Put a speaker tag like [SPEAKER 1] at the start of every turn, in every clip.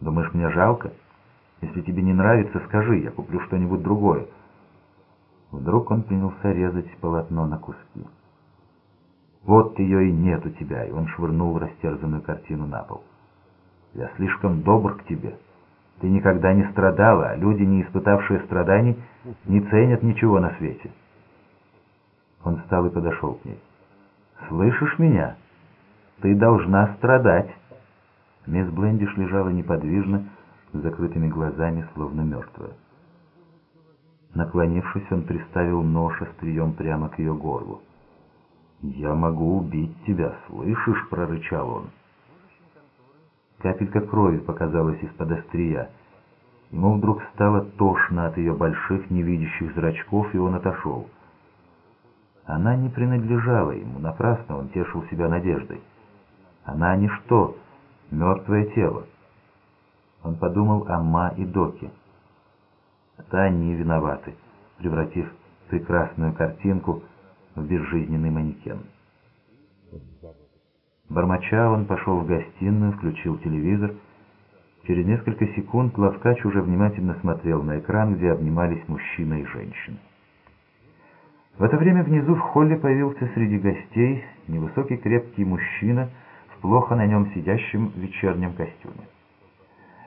[SPEAKER 1] Думаешь, мне жалко? Если тебе не нравится, скажи, я куплю что-нибудь другое. Вдруг он принялся резать полотно на куски. Вот ее и нет у тебя, и он швырнул растерзанную картину на пол. Я слишком добр к тебе. Ты никогда не страдала, а люди, не испытавшие страданий, не ценят ничего на свете. Он встал и подошел к ней. «Слышишь меня? Ты должна страдать!» Мисс Блендиш лежала неподвижно, с закрытыми глазами, словно мертвая. Наклонившись, он приставил нож острием прямо к ее горлу. «Я могу убить тебя, слышишь?» — прорычал он. Капелька крови показалась из-под острия. Ему вдруг стало тошно от ее больших невидящих зрачков, и он отошел. Она не принадлежала ему, напрасно он тешил себя надеждой. Она ничто, мертвое тело. Он подумал о Ма и Доке. Это они виноваты, превратив прекрасную картинку в безжизненный манекен. Бормоча, он пошел в гостиную, включил телевизор. Через несколько секунд Лавкач уже внимательно смотрел на экран, где обнимались мужчина и женщина. В это время внизу в холле появился среди гостей невысокий крепкий мужчина плохо на нем сидящем вечернем костюме.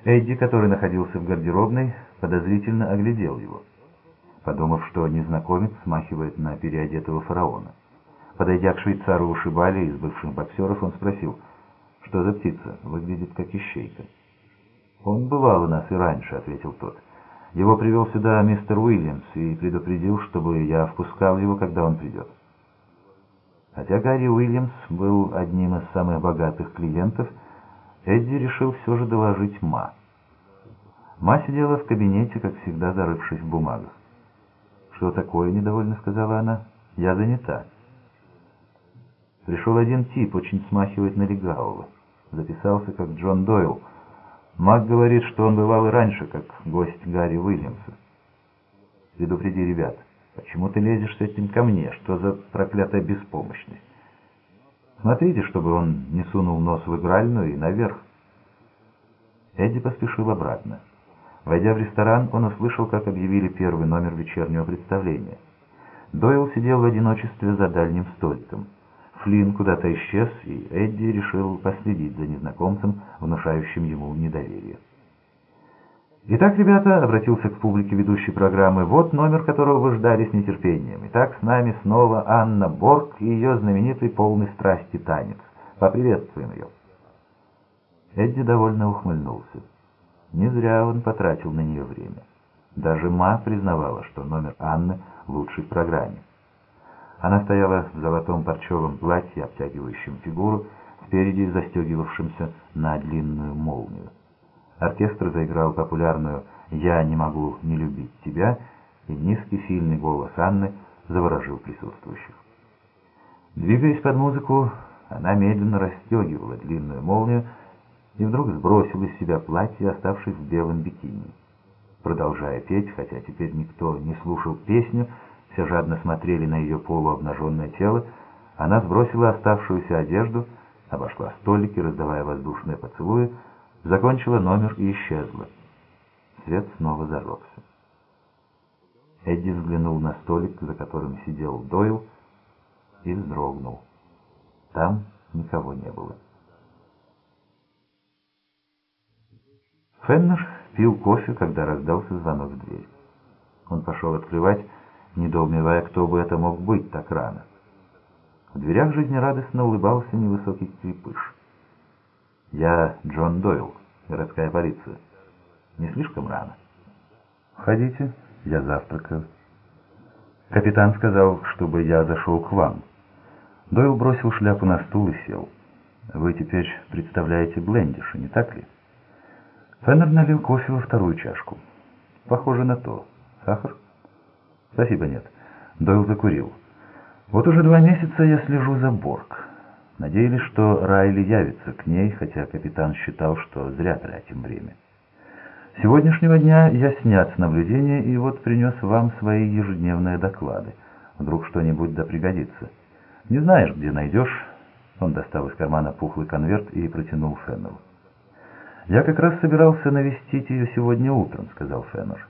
[SPEAKER 1] Эдди, который находился в гардеробной, подозрительно оглядел его, подумав, что незнакомец смахивает на переодетого фараона. Подойдя к швейцару ушибали из бывших боксеров, он спросил, что за птица, выглядит как ищейка. «Он бывал у нас и раньше», — ответил тот. «Его привел сюда мистер Уильямс и предупредил, чтобы я впускал его, когда он придет». Хотя Гарри Уильямс был одним из самых богатых клиентов, Эдди решил все же доложить Ма. Ма сидела в кабинете, как всегда, зарывшись в бумагах. «Что такое?» — недовольно сказала она. «Я занята». Пришел один тип, очень смахивает на легавого. Записался как Джон Дойл. Мак говорит, что он бывал и раньше, как гость Гарри Уильямса. Предупреди ребят, почему ты лезешь с этим ко мне? Что за проклятая беспомощность? Смотрите, чтобы он не сунул нос в игральную и наверх. Эдди поспешил обратно. Войдя в ресторан, он услышал, как объявили первый номер вечернего представления. Дойл сидел в одиночестве за дальним столиком. Флинн куда-то исчез, и Эдди решил последить за незнакомцем, внушающим ему недоверие. «Итак, ребята», — обратился к публике ведущей программы, — «вот номер, которого вы ждали с нетерпением. Итак, с нами снова Анна Борг и ее знаменитый полный страсти танец. Поприветствуем ее». Эдди довольно ухмыльнулся. Не зря он потратил на нее время. Даже Ма признавала, что номер Анны лучший в программе. Она стояла в золотом парчевом платье, обтягивающем фигуру, спереди застегивавшемся на длинную молнию. Оркестр заиграл популярную «Я не могу не любить тебя», и низкий сильный голос Анны заворожил присутствующих. Двигаясь под музыку, она медленно расстегивала длинную молнию и вдруг сбросила из себя платье, оставшись в белом бикини. Продолжая петь, хотя теперь никто не слушал песню, все жадно смотрели на ее полуобнаженное тело, она сбросила оставшуюся одежду, обошла столики, раздавая воздушные поцелуи, закончила номер и исчезла. Свет снова зажегся. Эдди взглянул на столик, за которым сидел Дойл, и вздрогнул. Там никого не было. Феннер пил кофе, когда раздался звонок в дверь. Он пошел открывать, недоумевая, кто бы это мог быть так рано. В дверях жизнерадостно улыбался невысокий крепыш. «Я Джон Дойл, городская полиция. Не слишком рано?» «Входите, я завтракаю». Капитан сказал, чтобы я зашел к вам. Дойл бросил шляпу на стул и сел. «Вы теперь представляете Блендиша, не так ли?» Феннер налил кофе во вторую чашку. «Похоже на то. Сахар?» «Спасибо, нет». Дойл закурил. «Вот уже два месяца я слежу за Борг. Надеялись, что Райли явится к ней, хотя капитан считал, что зря тратим время. С сегодняшнего дня я снят с наблюдения и вот принес вам свои ежедневные доклады. Вдруг что-нибудь да пригодится. Не знаешь, где найдешь?» Он достал из кармана пухлый конверт и протянул Феннелу. «Я как раз собирался навестить ее сегодня утром», — сказал Феннер.